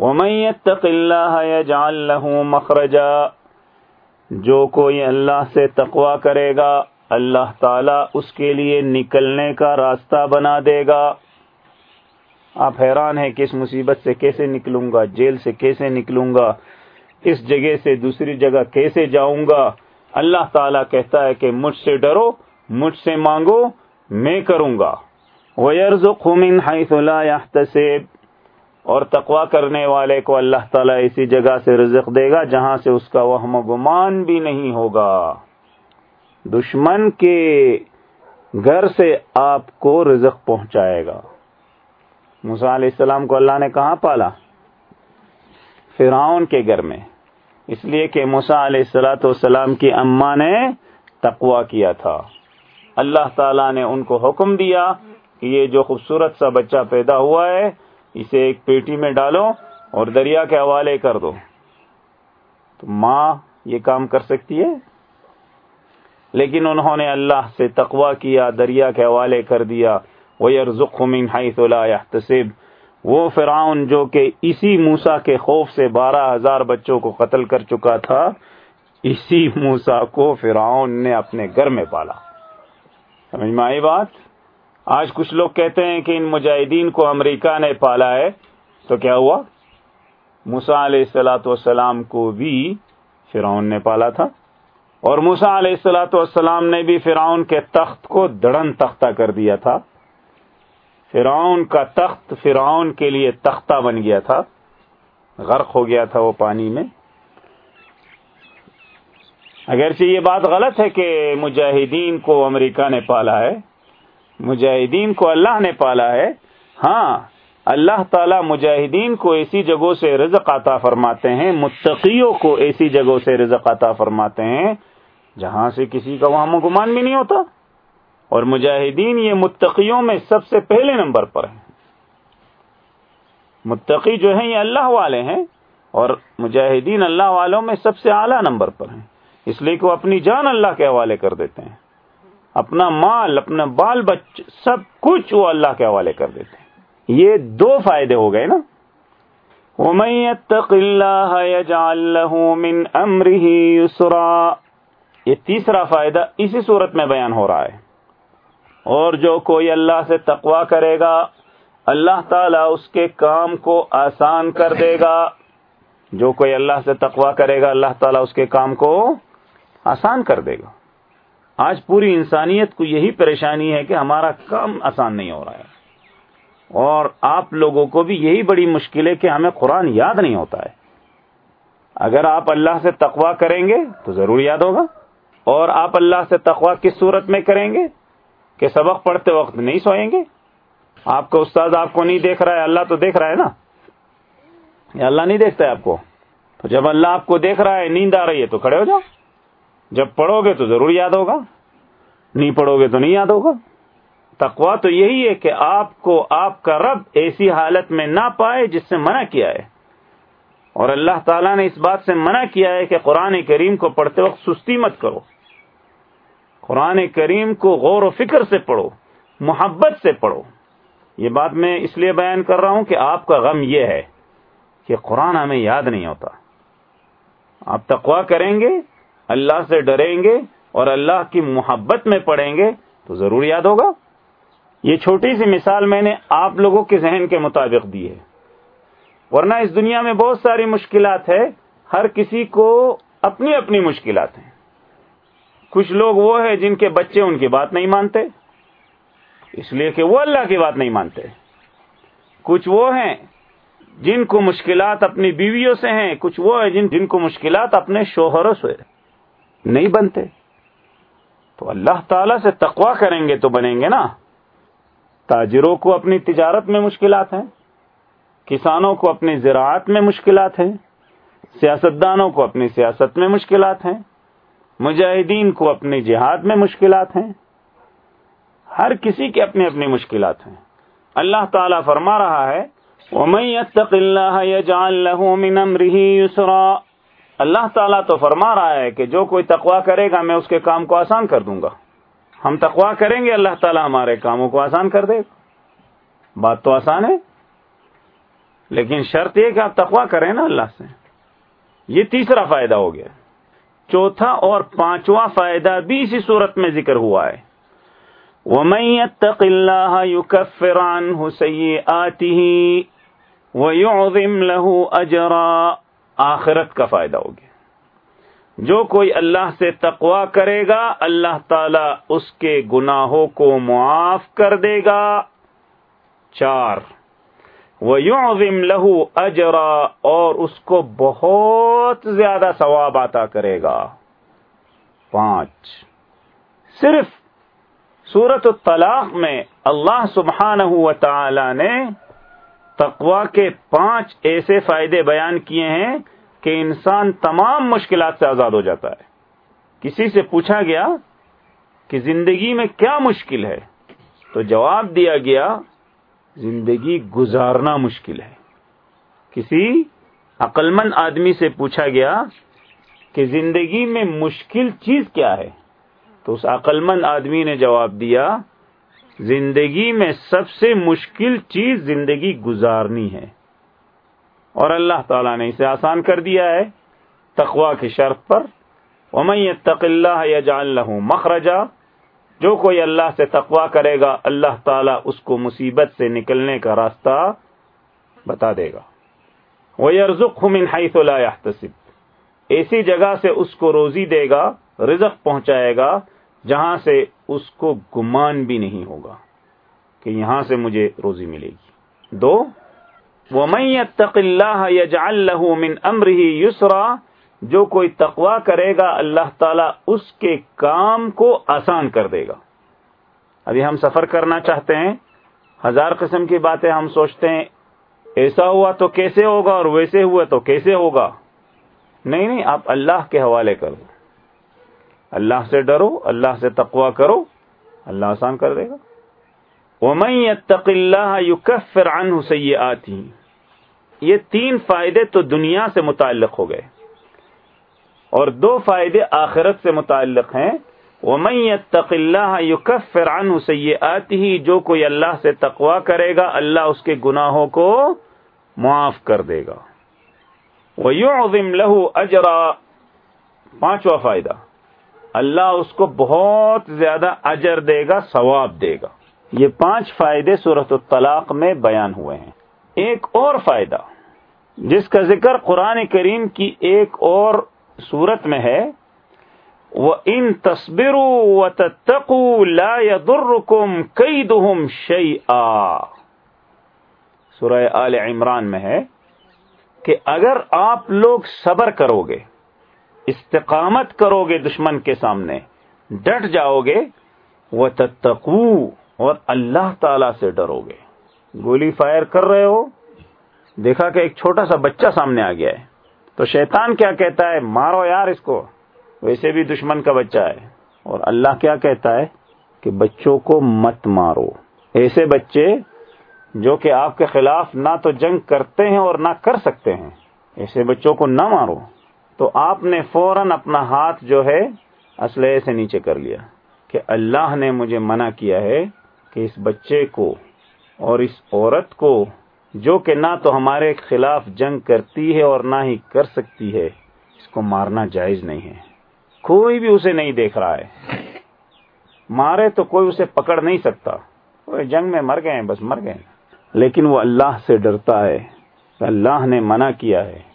ومن يتق الله يجعل له مخرجا جو کوئی اللہ سے تقوا کرے گا، اللہ تعالی اس کے لیے نکلنے کا راستہ بنا دے گا۔ آپ حیران ہیں کہ اس مصیبت سے کیسے نکلوں گا، جیل سے کیسے نکلوں گا، اس جگہ سے دوسری جگہ کیسے جاؤں گا؟ اللہ تعالیٰ کہتا ہے کہ مجھ سے ڈرو، مجھ سے مانگو، میں کروں گا۔ اور تقوا کرنے والے کو اللہ تعالیٰ اسی جگہ سے رزق دے گا جہاں سے اس کا وہم و گمان بھی نہیں ہوگا۔ دشمن کے گھر سے آپ کو رزق پہنچائے گا۔ موسا علیہ السلام کو اللہ نے کہاں پالا؟ فرعون کے گھر میں۔ اس لیے کہ موسا علیہ السلاۃ والسلام کی اما نے تقوا کیا تھا۔ اللہ تعالیٰ نے ان کو حکم دیا کہ یہ جو خوبصورت سا بچہ پیدا ہوا ہے اسے ایک پیٹی میں ڈالو اور دریا کے حوالے کر دو۔ تو ماں یہ کام کر سکتی ہے؟ لیکن انہوں نے اللہ سے تقوا کیا، دریا کے حوالے کر دیا۔ وہ وہ فرعون جو کہ اسی موسا کے خوف سے بارہ ہزار بچوں کو قتل کر چکا تھا، اسی موسا کو فرعون نے اپنے گھر میں پالا۔ سمجھ میں آئی بات؟ آج کچھ لوگ کہتے ہیں کہ ان مجاہدین کو امریکہ نے پالا ہے، تو کیا ہوا؟ موسا علیہ السلاۃ والسلام کو بھی فرعون نے پالا تھا، اور موسا علیہ السلاۃ والسلام نے بھی فرعون کے تخت کو دڑن تختہ کر دیا تھا۔ فرعون کا تخت فرعون کے لیے تختہ بن گیا تھا۔ غرق ہو گیا تھا وہ پانی میں۔ اگرچہ یہ بات غلط ہے کہ مجاہدین کو امریکہ نے پالا ہے مجاہدین کو اللہ نے پالا ہے۔ ہاں اللہ تعالی مجاہدین کو ایسی جگہوں سے رزق عطا فرماتے ہیں، متقیوں کو ایسی جگہوں سے رزق عطا فرماتے ہیں جہاں سے کسی کا وہاں گمان بھی نہیں ہوتا۔ اور مجاہدین یہ متقیوں میں سب سے پہلے نمبر پر ہیں۔ متقی جو ہیں، یہ اللہ والے ہیں اور مجاہدین اللہ والوں میں سب سے اعلیٰ نمبر پر ہیں۔ اس لیے کہ وہ اپنی جان اللہ کے حوالے کر دیتے ہیں۔ اپنا مال، اپنا بال بچ، سب کچھ وہ اللہ کے حوالے کر دیتے ہیں۔ یہ دو فائدے ہو گئے نا۔ یہ تیسرا فائدہ اسی صورت میں بیان ہو رہا ہے۔ اور جو کوئی اللہ سے تقوا کرے گا، اللہ تعالیٰ اس کے کام کو آسان کر دے گا۔ جو کوئی اللہ سے تقوا کرے گا، اللہ تعالیٰ اس کے کام کو آسان کر دے گا۔ آج پوری انسانیت کو یہی پریشانی ہے کہ ہمارا کام آسان نہیں ہو رہا ہے۔ اور آپ لوگوں کو بھی یہی بڑی مشکل ہے کہ ہمیں قرآن یاد نہیں ہوتا ہے۔ اگر آپ اللہ سے تقوا کریں گے تو ضرور یاد ہوگا۔ اور آپ اللہ سے تقوا کس صورت میں کریں گے؟ کہ سبق پڑھتے وقت نہیں سوئیں گے؟ آپ کا استاد آپ کو نہیں دیکھ رہا ہے، اللہ تو دیکھ رہا ہے نا۔ یا اللہ نہیں دیکھتا ہے آپ کو؟ تو جب اللہ آپ کو دیکھ رہا ہے، نیند آ رہی ہے تو کھڑے ہو جاؤ۔ جب پڑھو گے تو ضرور یاد ہوگا، نہیں پڑھو گے تو نہیں یاد ہوگا۔ تقوا تو یہی ہے کہ آپ کو آپ کا رب ایسی حالت میں نہ پائے جس سے منع کیا ہے۔ اور اللہ تعالیٰ نے اس بات سے منع کیا ہے کہ قرآن کریم کو پڑھتے وقت سستی مت کرو۔ قرآن کریم کو غور و فکر سے پڑھو، محبت سے پڑھو۔ یہ بات میں اس لیے بیان کر رہا ہوں کہ آپ کا غم یہ ہے کہ قرآن ہمیں یاد نہیں ہوتا۔ آپ تقوا کریں گے اللہ سے ڈریں گے اور اللہ کی محبت میں پڑھیں گے تو ضرور یاد ہوگا۔ یہ چھوٹی سی مثال میں نے آپ لوگوں کے ذہن کے مطابق دی ہے۔ ورنہ اس دنیا میں بہت ساری مشکلات ہے ہر کسی کو اپنی اپنی مشکلات ہیں۔ کچھ لوگ وہ ہیں جن کے بچے ان کی بات نہیں مانتے، اس لیے کہ وہ اللہ کی بات نہیں مانتے۔ کچھ وہ ہیں جن کو مشکلات اپنی بیویوں سے ہیں، کچھ وہ ہیں جن جن کو مشکلات اپنے شوہروں سے نہیں بنتے۔ تو اللہ تعالی سے تقوا کریں گے تو بنیں گے نا۔ تاجروں کو اپنی تجارت میں مشکلات ہیں، کسانوں کو اپنی زراعت میں مشکلات ہیں، سیاستدانوں کو اپنی سیاست میں مشکلات ہیں، مجاہدین کو اپنی جہاد میں مشکلات ہیں۔ ہر کسی کے اپنی اپنی مشکلات ہیں۔ اللہ تعالیٰ فرما رہا ہے اللہ تعالیٰ تو فرما رہا ہے کہ جو کوئی تقوا کرے گا میں اس کے کام کو آسان کر دوں گا۔ ہم تقوا کریں گے، اللہ تعالیٰ ہمارے کاموں کو آسان کر دے۔ گا بات تو آسان ہے، لیکن شرط یہ کہ آپ تقوا کریں نا اللہ سے۔ یہ تیسرا فائدہ ہو گیا۔ چوتھا اور پانچواں فائدہ بھی اسی صورت میں ذکر ہوا ہے۔ وَمَن يَتَّقِ اللَّهَ يُكَفِّرْ عَنْهُ سَيِّئَاتِهِ وَيُعْظِمْ لَهُ أَجْرًا۔ آخرت کا فائدہ ہو گیا جو کوئی اللہ سے تقوا کرے گا، اللہ تعالی اس کے گناہوں کو معاف کر دے گا۔ چار، وَيُعْظِمْ لَهُ أَجْرًا، اور اس کو بہت زیادہ ثواب عطا کرے گا۔ پانچ، صرف سورت الطلاق میں اللہ سبحانہ و تعالی نے تقوا کے پانچ ایسے فائدے بیان کیے ہیں کہ انسان تمام مشکلات سے آزاد ہو جاتا ہے۔ کسی سے پوچھا گیا کہ زندگی میں کیا مشکل ہے؟ تو جواب دیا گیا، زندگی گزارنا مشکل ہے۔ کسی عقلمند آدمی سے پوچھا گیا کہ زندگی میں مشکل چیز کیا ہے؟ تو اس عقل مند آدمی نے جواب دیا زندگی میں سب سے مشکل چیز زندگی گزارنی ہے۔ اور اللہ تعالیٰ نے اسے آسان کر دیا ہے۔ تقوا کی شرط پر۔ يتق اللہ يجعل له مخرجا۔ جو کوئی اللہ سے تقوا کرے گا، اللہ تعالیٰ اس کو مصیبت سے نکلنے کا راستہ بتا دے گا۔ وہ یرزق من حیث لا يحتسب۔ ایسی جگہ سے اس کو روزی دے گا، رزق پہنچائے گا۔ جہاں سے اس کو گمان بھی نہیں ہوگا کہ یہاں سے مجھے روزی ملے گی۔ دو وہ میں اللہ له من امر ہی یسرا جو کوئی تقوا کرے گا، اللہ تعالیٰ اس کے کام کو آسان کر دے گا۔ ابھی ہم سفر کرنا چاہتے ہیں، ہزار قسم کی باتیں ہم سوچتے ہیں، ایسا ہوا تو کیسے ہوگا اور ویسے ہوا تو کیسے ہوگا؟ نہیں نہیں، آپ اللہ کے حوالے کر دو۔ اللہ سے ڈرو، اللہ سے تقوا کرو، اللہ آسان کر دے گا۔ وہ میں اللہ یکفر عنہ سیئاتی یہ تین فائدے تو دنیا سے متعلق ہو گئے۔ اور دو فائدے آخرت سے متعلق ہیں۔ وہ میں اللہ یکفر عنہ سیئاتی جو کوئی اللہ سے تقوا کرے گا، اللہ اس کے گناہوں کو معاف کر دے گا۔ وہ یو لہو اجرا پانچواں فائدہ۔ اللہ اس کو بہت زیادہ اجر دے گا، ثواب دے گا۔ یہ پانچ فائدے صورت الطلاق میں بیان ہوئے ہیں۔ ایک اور فائدہ، جس کا ذکر قرآن کریم کی ایک اور صورت میں ہے وہ ان تصبروں و تقو لا درکم کئی دہم شعی سورہ آل عمران میں ہے کہ اگر آپ لوگ صبر کرو گے استقامت کرو گے دشمن کے سامنے، ڈٹ جاؤ گے وہ تتقو اور اللہ تعالی سے ڈرو گے۔ گولی فائر کر رہے ہو، دیکھا کہ ایک چھوٹا سا بچہ سامنے آ گیا ہے۔ تو شیطان کیا کہتا ہے؟ مارو یار اس کو، ویسے بھی دشمن کا بچہ ہے۔ اور اللہ کیا کہتا ہے؟ کہ بچوں کو مت مارو۔ ایسے بچے جو کہ آپ کے خلاف نہ تو جنگ کرتے ہیں اور نہ کر سکتے ہیں، ایسے بچوں کو نہ مارو۔ تو آپ نے فوراً اپنا ہاتھ جو ہے اسلحے سے نیچے کر لیا کہ اللہ نے مجھے منع کیا ہے کہ اس بچے کو اور اس عورت کو جو کہ نہ تو ہمارے خلاف جنگ کرتی ہے اور نہ ہی کر سکتی ہے، اس کو مارنا جائز نہیں ہے۔ کوئی بھی اسے نہیں دیکھ رہا ہے۔ مارے تو کوئی اسے پکڑ نہیں سکتا۔ وہ جنگ میں مر گئے ہیں، بس مر گئے لیکن وہ اللہ سے ڈرتا ہے۔ اللہ نے منع کیا ہے۔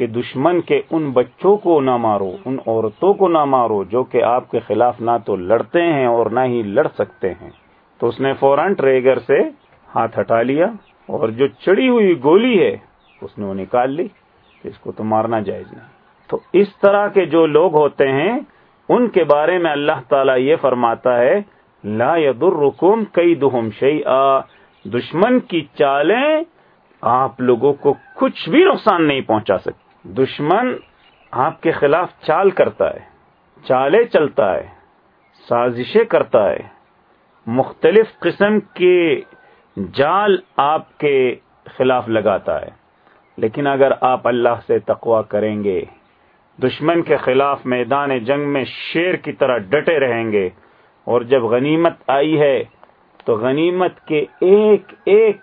کہ دشمن کے ان بچوں کو نہ مارو، ان عورتوں کو نہ مارو جو کہ آپ کے خلاف نہ تو لڑتے ہیں اور نہ ہی لڑ سکتے ہیں۔ تو اس نے فوراً ٹریگر سے ہاتھ ہٹا لیا اور جو چڑی ہوئی گولی ہے، اس نے وہ نکال لی اس کو تو مارنا جائز نہیں۔ تو اس طرح کے جو لوگ ہوتے ہیں، ان کے بارے میں اللہ تعالیٰ یہ فرماتا ہے، لا یدرکم کئی دہم شعی دشمن کی چالیں آپ لوگوں کو کچھ بھی نقصان نہیں پہنچا سکتی۔ دشمن آپ کے خلاف چال کرتا ہے چالے چلتا ہے، سازشیں کرتا ہے۔ مختلف قسم کے جال آپ کے خلاف لگاتا ہے۔ لیکن اگر آپ اللہ سے تقوا کریں گے، دشمن کے خلاف میدان جنگ میں شیر کی طرح ڈٹے رہیں گے، اور جب غنیمت آئی ہے، تو غنیمت کے ایک ایک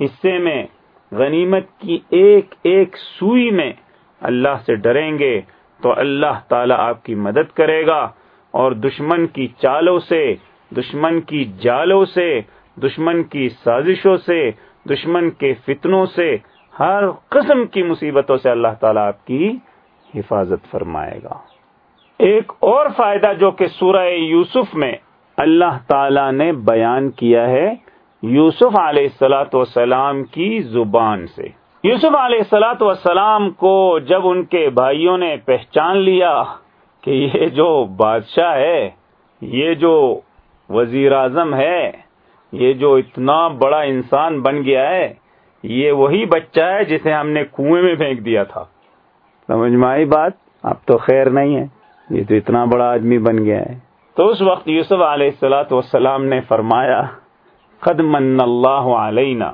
حصے میں غنیمت کی ایک ایک سوئی میں اللہ سے ڈریں گے تو اللہ تعالی آپ کی مدد کرے گا اور دشمن کی چالوں سے، دشمن کی جالوں سے، دشمن کی سازشوں سے، دشمن کے فتنوں سے، ہر قسم کی مصیبتوں سے اللہ تعالیٰ آپ کی حفاظت فرمائے گا۔ ایک اور فائدہ جو کہ سورہ یوسف میں اللہ تعالی نے بیان کیا ہے یوسف علیہ السلاۃ والسلام کی زبان سے۔ یوسف علیہ السلاۃ والسلام کو جب ان کے بھائیوں نے پہچان لیا کہ یہ جو بادشاہ ہے، یہ جو وزیر اعظم ہے، یہ جو اتنا بڑا انسان بن گیا ہے، یہ وہی بچہ ہے جسے ہم نے کنویں میں پھینک دیا تھا۔ سمجھ میں آئی بات؟ اب تو خیر نہیں ہے۔ یہ تو اتنا بڑا آدمی بن گیا ہے۔ تو اس وقت یوسف علیہ السلاۃ والسلام نے فرمایا قد من اللہ علینا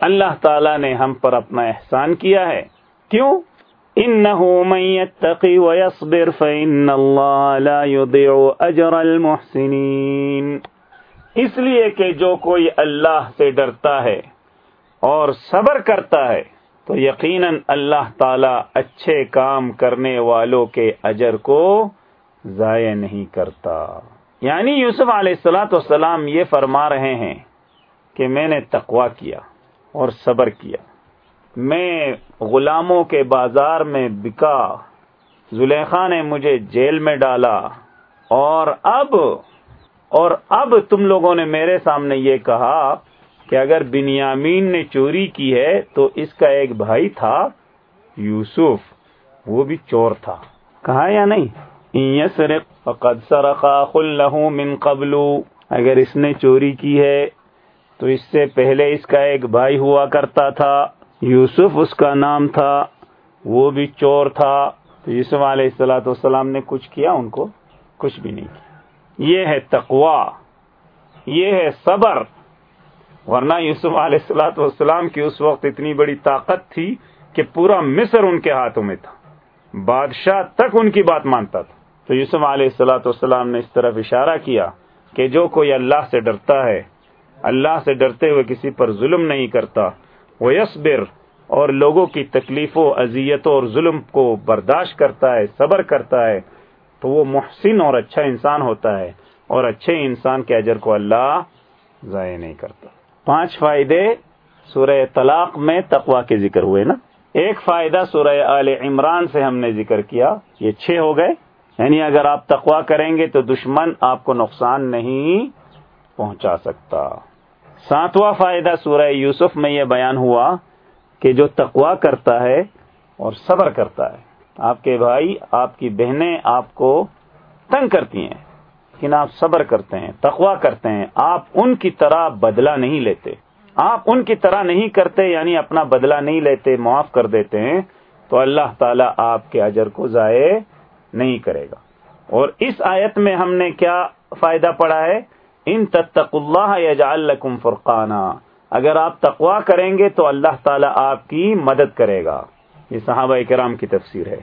اللہ تعالی نے ہم پر اپنا احسان کیا ہے۔ کیوں؟ انه من يتقي ويصبر فان الله لا يضيع اجر المحسنين۔ اس لیے کہ جو کوئی اللہ سے ڈرتا ہے اور صبر کرتا ہے، تو یقیناً اللہ تعالی اچھے کام کرنے والوں کے اجر کو ضائع نہیں کرتا۔ یعنی یوسف علیہ السلاۃ والسلام یہ فرما رہے ہیں کہ میں نے تقوا کیا اور صبر کیا۔ میں غلاموں کے بازار میں بکا، زلیخا نے مجھے جیل میں ڈالا۔ اور اب اور اب تم لوگوں نے میرے سامنے یہ کہا کہ اگر بنیامین نے چوری کی ہے تو اس کا ایک بھائی تھا یوسف، وہ بھی چور تھا۔ کہا یا نہیں؟ یسرق فقد سرق له من قبل اگر اس نے چوری کی ہے تو اس سے پہلے اس کا ایک بھائی ہوا کرتا تھا، یوسف اس کا نام تھا، وہ بھی چور تھا۔ تو یوسف علیہ السلاۃ والسلام نے کچھ کیا، ان کو کچھ بھی نہیں کیا۔ یہ ہے تقوا یہ ہے صبر۔ ورنہ یوسف علیہ السلاۃ والسلام کی اس وقت اتنی بڑی طاقت تھی کہ پورا مصر ان کے ہاتھوں میں تھا۔ بادشاہ تک ان کی بات مانتا تھا۔ تو یوسف علیہ السلاۃ والسلام نے اس طرف اشارہ کیا کہ جو کوئی اللہ سے ڈرتا ہے اللہ سے ڈرتے ہوئے کسی پر ظلم نہیں کرتا۔ وہ یسبر اور لوگوں کی تکلیفوں، اذیتوں اور ظلم کو برداشت کرتا ہے، صبر کرتا ہے۔ تو وہ محسن اور اچھا انسان ہوتا ہے، اور اچھے انسان کے اجر کو اللہ ضائع نہیں کرتا۔ پانچ فائدے سورہ طلاق میں تقوا کے ذکر ہوئے نا۔ ایک فائدہ سورہ آل عمران سے ہم نے ذکر کیا، یہ چھ ہو گئے۔ یعنی اگر آپ تقوا کریں گے تو دشمن آپ کو نقصان نہیں پہنچا سکتا۔ ساتواں فائدہ سورہ یوسف میں یہ بیان ہوا کہ جو تقوا کرتا ہے اور صبر کرتا ہے، آپ کے بھائی، آپ کی بہنیں آپ کو تنگ کرتی ہیں، لیکن آپ صبر کرتے ہیں تقوا کرتے ہیں، آپ ان کی طرح بدلہ نہیں لیتے۔ آپ ان کی طرح نہیں کرتے یعنی اپنا بدلہ نہیں لیتے، معاف کر دیتے ہیں، تو اللہ تعالیٰ آپ کے اجر کو ضائع نہیں کرے گا۔ اور اس آیت میں ہم نے کیا فائدہ پڑا ہے؟ ان تتق اللہ یجعل لکم فرقانہ اگر آپ تقوا کریں گے تو اللہ تعالیٰ آپ کی مدد کرے گا۔ یہ صحابہ کرام کی تفسیر ہے۔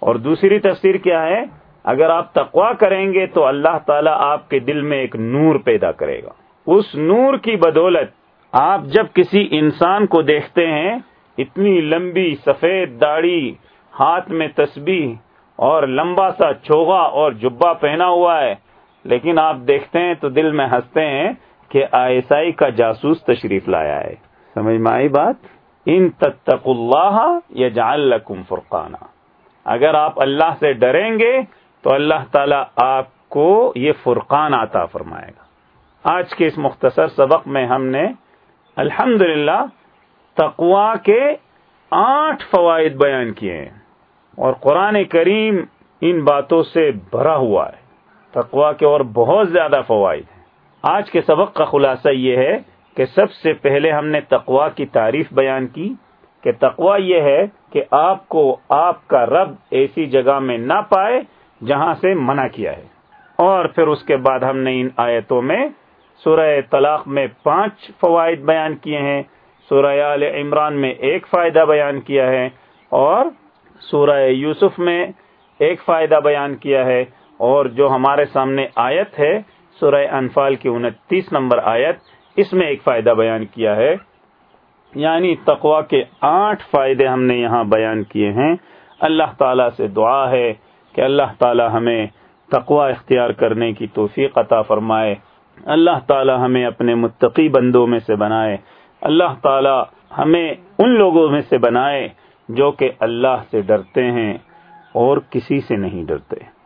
اور دوسری تفسیر کیا ہے؟ اگر آپ تقوا کریں گے تو اللہ تعالیٰ آپ کے دل میں ایک نور پیدا کرے گا۔ اس نور کی بدولت آپ جب کسی انسان کو دیکھتے ہیں، اتنی لمبی سفید داڑھی، ہاتھ میں تسبیح اور لمبا سا چوگا اور جبا پہنا ہوا ہے لیکن آپ دیکھتے ہیں تو دل میں ہنستے ہیں کہ آئی کا جاسوس تشریف لایا ہے۔ سمجھ میں آئی بات؟ ان تتق اللہ یا جان لکم فرقانہ اگر آپ اللہ سے ڈریں گے تو اللہ تعالی آپ کو یہ فرقان آتا فرمائے گا۔ آج کے اس مختصر سبق میں ہم نے الحمد للہ تقوا کے آٹھ فوائد بیان کیے ہیں اور قرآن کریم ان باتوں سے بھرا ہوا ہے۔ تقوا کے اور بہت زیادہ فوائد ہیں۔ آج کے سبق کا خلاصہ یہ ہے کہ سب سے پہلے ہم نے تقوا کی تعریف بیان کی کہ تقوا یہ ہے کہ آپ کو آپ کا رب ایسی جگہ میں نہ پائے جہاں سے منع کیا ہے۔ اور پھر اس کے بعد ہم نے ان آیتوں میں سورہ طلاق میں پانچ فوائد بیان کیے ہیں، سورہ آل عمران میں ایک فائدہ بیان کیا ہے اور سورہ یوسف میں ایک فائدہ بیان کیا ہے۔ اور جو ہمارے سامنے آیت ہے، سورہ انفال کی انتیس نمبر آیت، اس میں ایک فائدہ بیان کیا ہے۔ یعنی تقوا کے آٹھ فائدے ہم نے یہاں بیان کیے ہیں۔ اللہ تعالیٰ سے دعا ہے کہ اللہ تعالیٰ ہمیں تقوا اختیار کرنے کی توفیق عطا فرمائے۔ اللہ تعالیٰ ہمیں اپنے متقی بندوں میں سے بنائے۔ اللہ تعالیٰ ہمیں ان لوگوں میں سے بنائے جو کہ اللہ سے ڈرتے ہیں اور کسی سے نہیں ڈرتے۔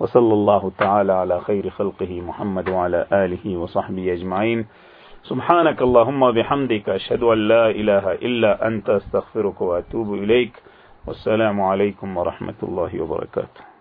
وصلی اللہ تعالی علی خیر خلقه محمد وعلى آله وصحبه اجمعین سبحانك اللهم بحمدك اشهد ان لا اله الا انت استغفرك واتوب اليك والسلام عليكم ورحمه الله وبركاته.